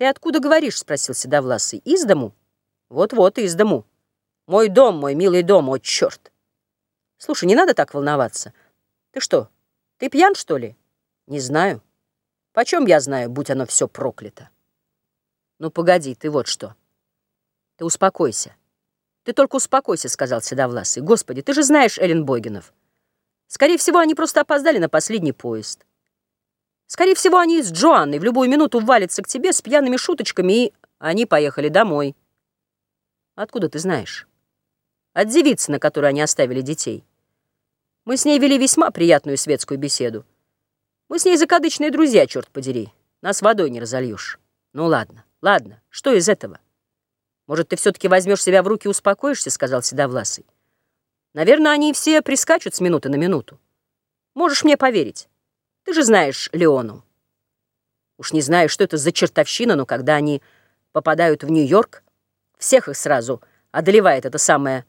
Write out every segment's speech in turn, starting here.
Ты откуда говоришь? Спросил Седовласый. Из дому? Вот-вот, из дому. Мой дом, мой милый дом, о, черт. Слушай, не надо так волноваться. Ты что, ты пьян, что ли? Не знаю. Почем я знаю, будь оно все проклято? Ну, погоди, ты вот что. Ты успокойся. Ты только успокойся, сказал Седовласый. Господи, ты же знаешь Эллен Богинов. Скорее всего, они просто опоздали на последний поезд. Скорее всего, они с Джоанной в любую минуту валятся к тебе с пьяными шуточками, и они поехали домой. Откуда ты знаешь? От девицы, на которой они оставили детей. Мы с ней вели весьма приятную светскую беседу. Мы с ней закадычные друзья, черт подери. Нас водой не разольешь. Ну ладно, ладно, что из этого? Может, ты все-таки возьмешь себя в руки и успокоишься, сказал Седовласый. Наверное, они все прискачут с минуты на минуту. Можешь мне поверить. Ты же знаешь Леону. Уж не знаю, что это за чертовщина, но когда они попадают в Нью-Йорк, всех их сразу одолевает это самое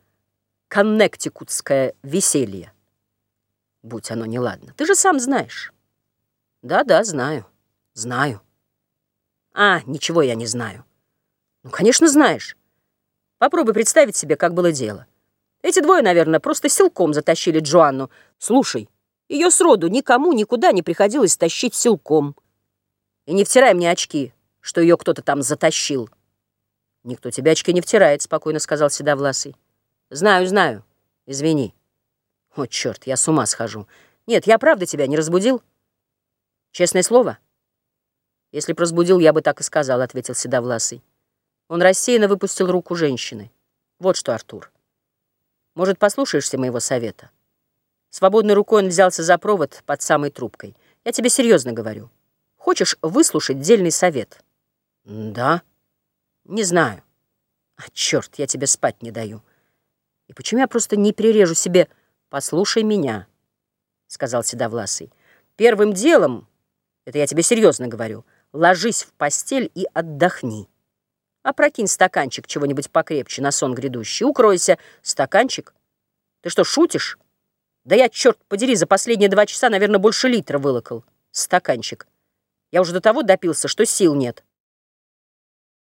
коннектикутское веселье. Будь оно неладно. Ты же сам знаешь. Да-да, знаю. Знаю. А, ничего я не знаю. Ну, конечно, знаешь. Попробуй представить себе, как было дело. Эти двое, наверное, просто силком затащили Джоанну. Слушай, ее сроду никому никуда не приходилось тащить силком. И не втирай мне очки, что ее кто-то там затащил. Никто тебе очки не втирает, спокойно сказал Седовласый. Знаю, знаю. Извини. О, черт, я с ума схожу. Нет, я правда тебя не разбудил? Честное слово? Если б разбудил, я бы так и сказал, ответил Седовласый. Он рассеянно выпустил руку женщины. Вот что, Артур. Может, послушаешься моего совета? Свободной рукой он взялся за провод под самой трубкой. Я тебе серьезно говорю. Хочешь выслушать дельный совет? Да. Не знаю. А, черт, я тебе спать не даю. И почему я просто не перережу себе... Послушай меня, сказал Седовласый. Первым делом, это я тебе серьезно говорю, ложись в постель и отдохни. Опрокинь стаканчик чего-нибудь покрепче на сон грядущий. Укройся. Стаканчик? Ты что, шутишь? Да я, черт подери, за последние два часа, наверное, больше литра вылокал. Стаканчик. Я уже до того допился, что сил нет.